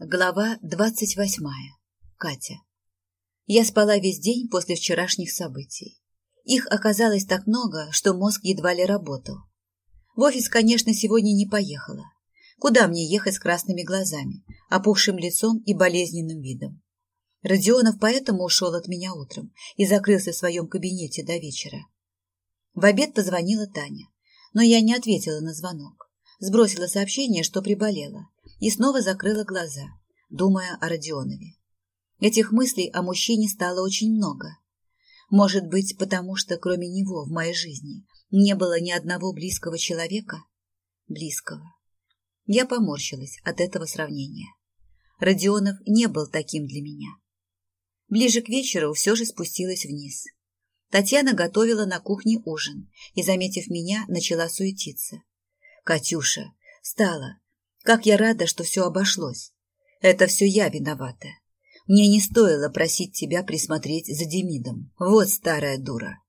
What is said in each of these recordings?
Глава двадцать восьмая. Катя. Я спала весь день после вчерашних событий. Их оказалось так много, что мозг едва ли работал. В офис, конечно, сегодня не поехала. Куда мне ехать с красными глазами, опухшим лицом и болезненным видом? Родионов поэтому ушел от меня утром и закрылся в своем кабинете до вечера. В обед позвонила Таня, но я не ответила на звонок. Сбросила сообщение, что приболела, и снова закрыла глаза, думая о Родионове. Этих мыслей о мужчине стало очень много. Может быть, потому что кроме него в моей жизни не было ни одного близкого человека? Близкого. Я поморщилась от этого сравнения. Родионов не был таким для меня. Ближе к вечеру все же спустилась вниз. Татьяна готовила на кухне ужин и, заметив меня, начала суетиться. «Катюша, встала, как я рада, что все обошлось. Это все я виновата. Мне не стоило просить тебя присмотреть за Демидом. Вот старая дура.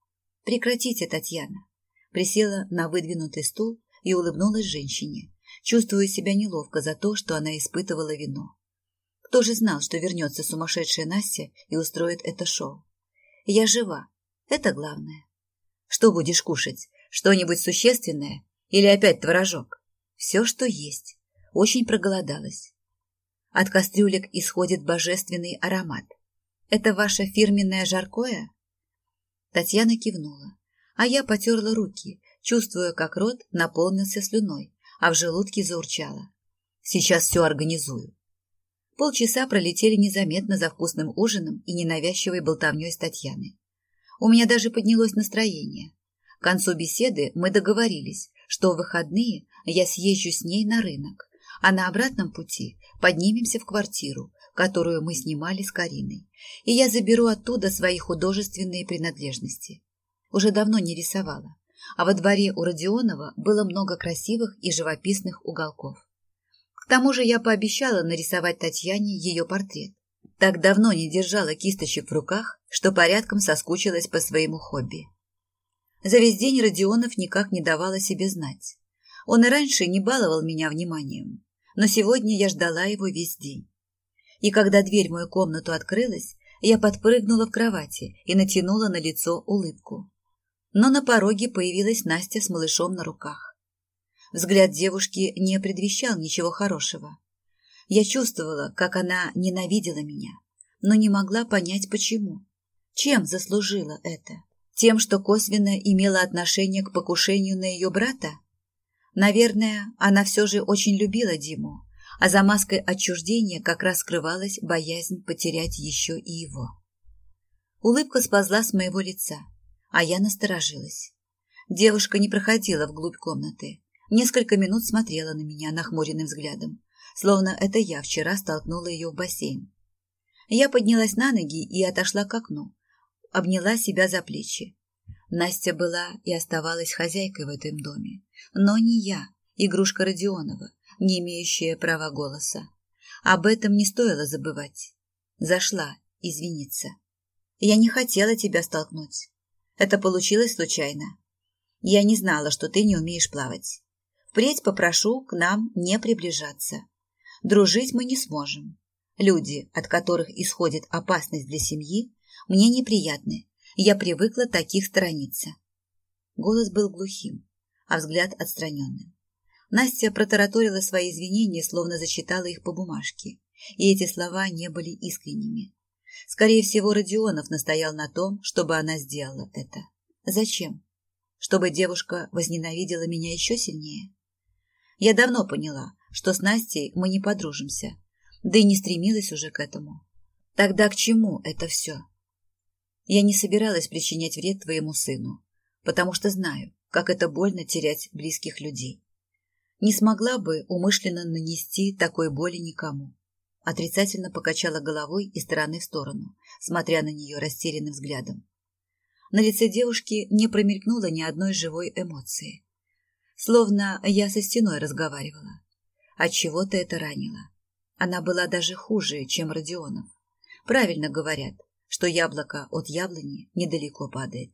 Прекратите, Татьяна. Присела на выдвинутый стул и улыбнулась женщине, чувствуя себя неловко за то, что она испытывала вину. Кто же знал, что вернется сумасшедшая Настя и устроит это шоу? Я жива. Это главное. Что будешь кушать? Что-нибудь существенное? Или опять творожок? Все, что есть очень проголодалась. От кастрюлек исходит божественный аромат. Это ваше фирменное жаркое? Татьяна кивнула, а я потерла руки, чувствуя, как рот наполнился слюной, а в желудке заурчало. Сейчас все организую. Полчаса пролетели незаметно за вкусным ужином и ненавязчивой болтовней с Татьяной. У меня даже поднялось настроение. К концу беседы мы договорились, что в выходные я съезжу с ней на рынок, а на обратном пути поднимемся в квартиру, которую мы снимали с Кариной, и я заберу оттуда свои художественные принадлежности. Уже давно не рисовала, а во дворе у Родионова было много красивых и живописных уголков. К тому же я пообещала нарисовать Татьяне ее портрет. Так давно не держала кисточек в руках, что порядком соскучилась по своему хобби. За весь день Родионов никак не давал себе знать. Он и раньше не баловал меня вниманием, но сегодня я ждала его весь день. И когда дверь в мою комнату открылась, я подпрыгнула в кровати и натянула на лицо улыбку. Но на пороге появилась Настя с малышом на руках. Взгляд девушки не предвещал ничего хорошего. Я чувствовала, как она ненавидела меня, но не могла понять, почему. Чем заслужила это? Тем, что косвенно имела отношение к покушению на ее брата? Наверное, она все же очень любила Диму, а за маской отчуждения как раз скрывалась боязнь потерять еще и его. Улыбка сползла с моего лица, а я насторожилась. Девушка не проходила вглубь комнаты. Несколько минут смотрела на меня нахмуренным взглядом, словно это я вчера столкнула ее в бассейн. Я поднялась на ноги и отошла к окну, обняла себя за плечи. Настя была и оставалась хозяйкой в этом доме, но не я, игрушка Родионова, не имеющая права голоса. Об этом не стоило забывать. Зашла извиниться. Я не хотела тебя столкнуть. Это получилось случайно. Я не знала, что ты не умеешь плавать. Впредь попрошу к нам не приближаться. Дружить мы не сможем. Люди, от которых исходит опасность для семьи, мне неприятны. Я привыкла таких сторониться. Голос был глухим, а взгляд отстраненным. Настя протараторила свои извинения, словно зачитала их по бумажке, и эти слова не были искренними. Скорее всего, Родионов настоял на том, чтобы она сделала это. Зачем? Чтобы девушка возненавидела меня еще сильнее? Я давно поняла, что с Настей мы не подружимся, да и не стремилась уже к этому. Тогда к чему это все? Я не собиралась причинять вред твоему сыну, потому что знаю, как это больно терять близких людей. Не смогла бы умышленно нанести такой боли никому. Отрицательно покачала головой из стороны в сторону, смотря на нее растерянным взглядом. На лице девушки не промелькнуло ни одной живой эмоции. Словно я со стеной разговаривала. От чего то это ранило. Она была даже хуже, чем Родионов. Правильно говорят, что яблоко от яблони недалеко падает.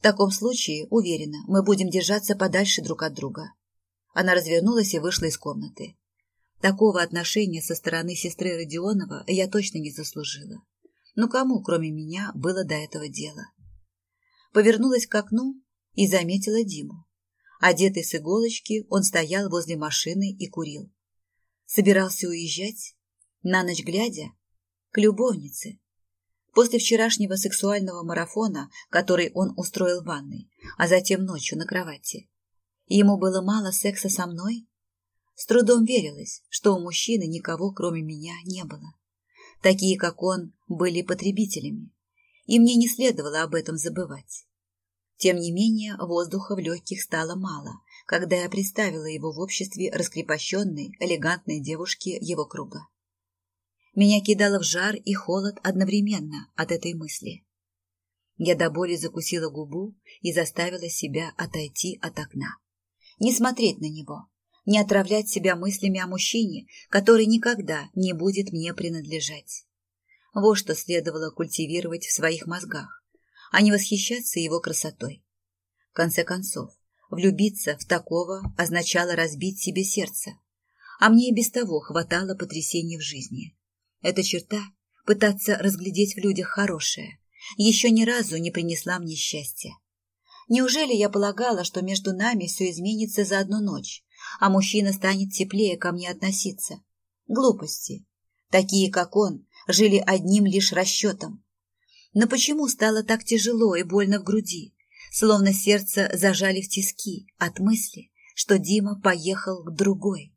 В таком случае, уверена, мы будем держаться подальше друг от друга. Она развернулась и вышла из комнаты. Такого отношения со стороны сестры Родионова я точно не заслужила. Но кому, кроме меня, было до этого дела? Повернулась к окну и заметила Диму. Одетый с иголочки, он стоял возле машины и курил. Собирался уезжать, на ночь глядя, к любовнице. После вчерашнего сексуального марафона, который он устроил в ванной, а затем ночью на кровати. Ему было мало секса со мной? С трудом верилось, что у мужчины никого, кроме меня, не было. Такие, как он, были потребителями, и мне не следовало об этом забывать. Тем не менее, воздуха в легких стало мало, когда я представила его в обществе раскрепощенной, элегантной девушки его круга. Меня кидало в жар и холод одновременно от этой мысли. Я до боли закусила губу и заставила себя отойти от окна. Не смотреть на него, не отравлять себя мыслями о мужчине, который никогда не будет мне принадлежать. Вот что следовало культивировать в своих мозгах, а не восхищаться его красотой. В конце концов, влюбиться в такого означало разбить себе сердце, а мне и без того хватало потрясений в жизни. Эта черта – пытаться разглядеть в людях хорошее – еще ни разу не принесла мне счастья. Неужели я полагала, что между нами все изменится за одну ночь, а мужчина станет теплее ко мне относиться? Глупости. Такие, как он, жили одним лишь расчетом. Но почему стало так тяжело и больно в груди, словно сердце зажали в тиски от мысли, что Дима поехал к другой?